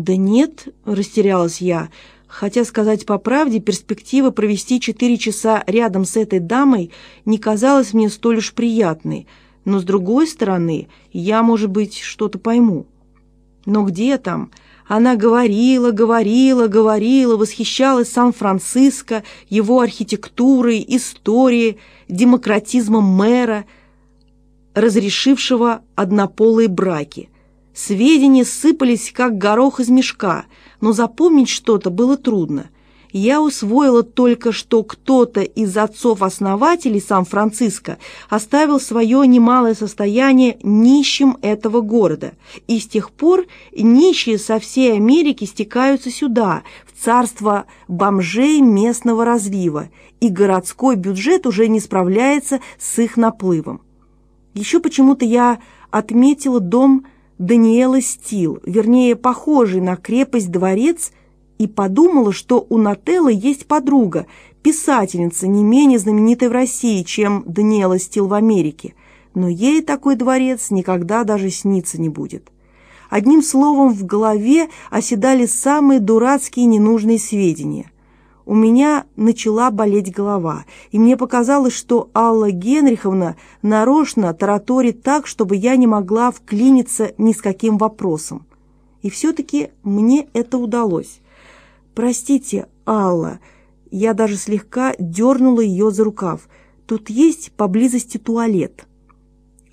«Да нет», — растерялась я, хотя, сказать по правде, перспектива провести четыре часа рядом с этой дамой не казалась мне столь уж приятной, но, с другой стороны, я, может быть, что-то пойму. Но где там? Она говорила, говорила, говорила, восхищалась Сан-Франциско, его архитектурой, историей, демократизмом мэра, разрешившего однополые браки. Сведения сыпались, как горох из мешка, но запомнить что-то было трудно – я усвоила только, что кто-то из отцов-основателей Сан-Франциско оставил свое немалое состояние нищим этого города, и с тех пор нищие со всей Америки стекаются сюда, в царство бомжей местного разлива, и городской бюджет уже не справляется с их наплывом. Еще почему-то я отметила дом Даниэла Стил, вернее, похожий на крепость-дворец – и подумала, что у Нателлы есть подруга, писательница, не менее знаменитая в России, чем Даниэла Стил в Америке. Но ей такой дворец никогда даже сниться не будет. Одним словом, в голове оседали самые дурацкие ненужные сведения. У меня начала болеть голова, и мне показалось, что Алла Генриховна нарочно тараторит так, чтобы я не могла вклиниться ни с каким вопросом. И все-таки мне это удалось. «Простите, Алла». Я даже слегка дернула ее за рукав. «Тут есть поблизости туалет».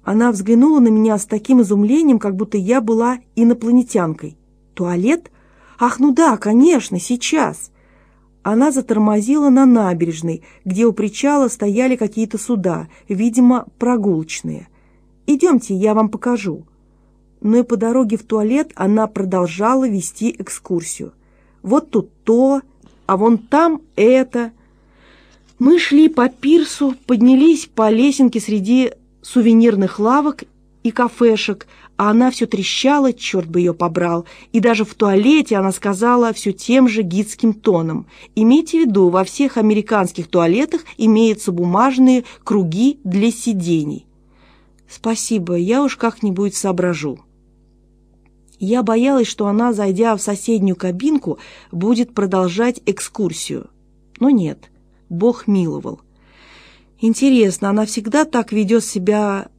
Она взглянула на меня с таким изумлением, как будто я была инопланетянкой. «Туалет? Ах, ну да, конечно, сейчас!» Она затормозила на набережной, где у причала стояли какие-то суда, видимо, прогулочные. «Идемте, я вам покажу». Но и по дороге в туалет она продолжала вести экскурсию вот тут то, а вон там это. Мы шли по пирсу, поднялись по лесенке среди сувенирных лавок и кафешек, а она все трещала, черт бы ее побрал, и даже в туалете она сказала все тем же гидским тоном. Имейте в виду, во всех американских туалетах имеются бумажные круги для сидений. Спасибо, я уж как-нибудь соображу. Я боялась, что она, зайдя в соседнюю кабинку, будет продолжать экскурсию. Но нет, Бог миловал. Интересно, она всегда так ведет себя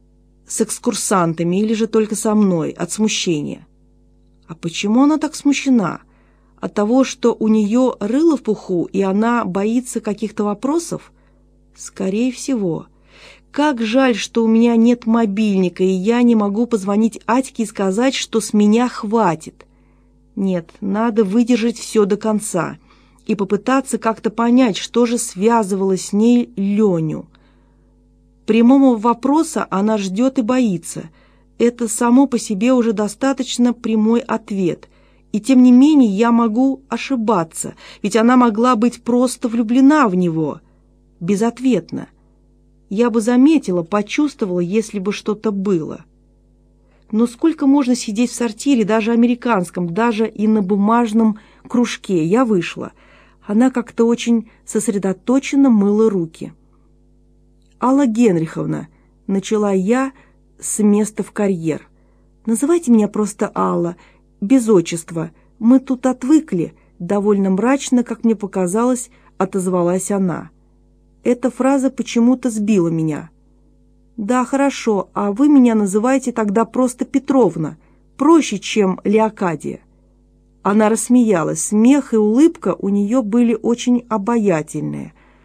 с экскурсантами или же только со мной, от смущения? А почему она так смущена? От того, что у нее рыло в пуху, и она боится каких-то вопросов? Скорее всего. Как жаль, что у меня нет мобильника, и я не могу позвонить Атьке и сказать, что с меня хватит. Нет, надо выдержать все до конца и попытаться как-то понять, что же связывало с ней Леню. Прямого вопроса она ждет и боится. Это само по себе уже достаточно прямой ответ. И тем не менее я могу ошибаться, ведь она могла быть просто влюблена в него. Безответно я бы заметила, почувствовала, если бы что-то было. Но сколько можно сидеть в сортире, даже американском, даже и на бумажном кружке? Я вышла. Она как-то очень сосредоточенно мыла руки. «Алла Генриховна», — начала я с места в карьер. «Называйте меня просто Алла, без отчества. Мы тут отвыкли», — довольно мрачно, как мне показалось, отозвалась она. Эта фраза почему-то сбила меня. «Да, хорошо, а вы меня называете тогда просто Петровна, проще, чем Леокадия». Она рассмеялась, смех и улыбка у нее были очень обаятельные.